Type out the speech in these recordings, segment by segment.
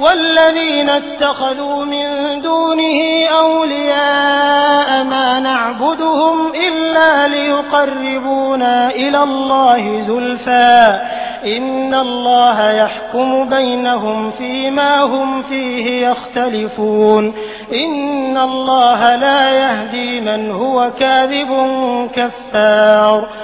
والذين اتخذوا من دونه أولياء ما نعبدهم إلا ليقربونا إلى الله زلفى. إن الله يحكم بينهم فيما هم فيه يختلفون. إن الله لا يهدي من هو كاذب كفار.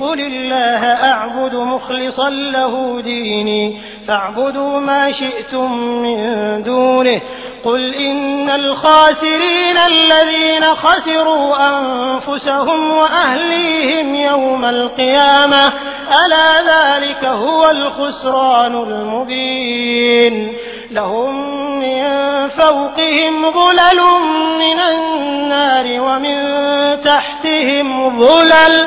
قل الله أعبد مخلصا له ديني فاعبدوا ما شئتم من دونه قل إن الخاسرين الذين خسروا أنفسهم وأهليهم يوم القيامة ألا ذلك هو الخسران المبين لهم من فوقهم ظلل من النار ومن تحتهم ظلل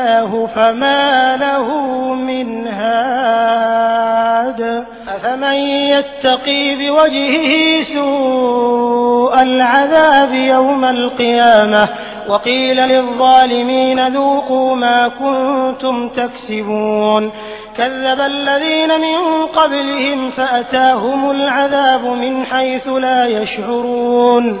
الله فما له من هاد أفمن يتقي بوجهه سوء العذاب يوم القيامة وقيل للظالمين ذوقوا ما كنتم تكسبون كذب الذين من قبلهم فأتاهم العذاب من حيث لا يشعرون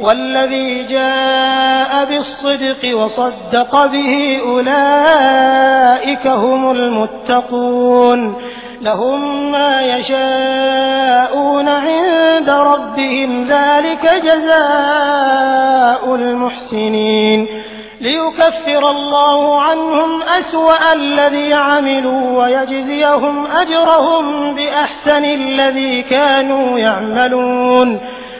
والذي جاء بالصدق وصدق به أولئك هم المتقون لهم ما يشاءون عند ربهم ذلك جزاء المحسنين ليكفر الله عنهم أسوأ الذي عملوا ويجزيهم أجرهم بأحسن الذي كانوا يعملون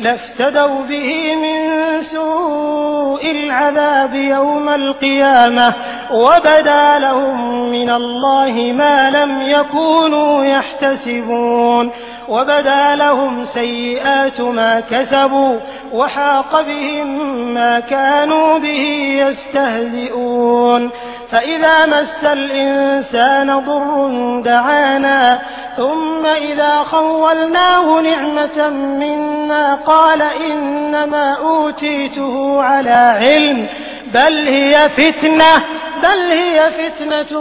لافتدوا به من سوء العذاب يوم القيامة وبدا لهم من الله ما لم يكونوا يحتسبون وبدا لهم سيئات ما كسبوا وحاق بهم ما كانوا به يستهزئون. فإذا مس الإنسان ضر دعانا ثم إذا خولناه نعمة منا قال إنما أوتيته على علم بل هي فتنة بل هي فتنة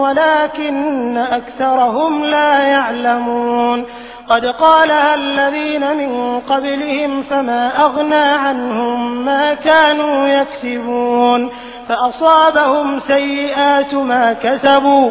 ولكن أكثرهم لا يعلمون. قد قالها الذين من قبلهم فما أغنى عنهم ما كانوا يكسبون. فأصابهم سيئات ما كسبوا.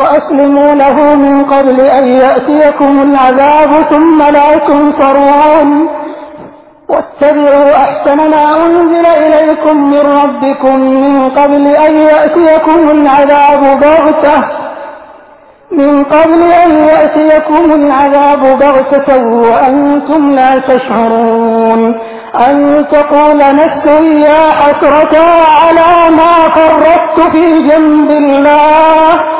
وأسلموا له من قبل أن يأتيكم العذاب ثم لا تنصرون. واتبعوا أحسن ما أنزل إليكم من ربكم من قبل أن يأتيكم العذاب بغتة. من قبل أن يأتيكم العذاب بغتة وأنتم لا تشعرون. أن تقول نفس يا حسرة على ما فرطت في جنب الله.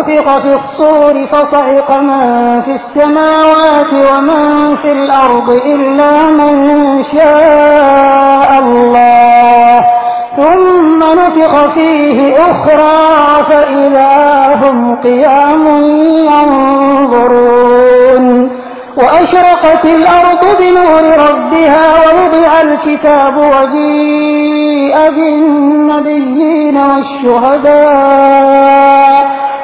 ونفق في الصور فصعق من في السماوات ومن في الأرض إلا من شاء الله ثم نفخ فيه أخرى فإذا هم قيام ينظرون وأشرقت الأرض بنور ربها ووضع الكتاب وجيء بالنبيين والشهداء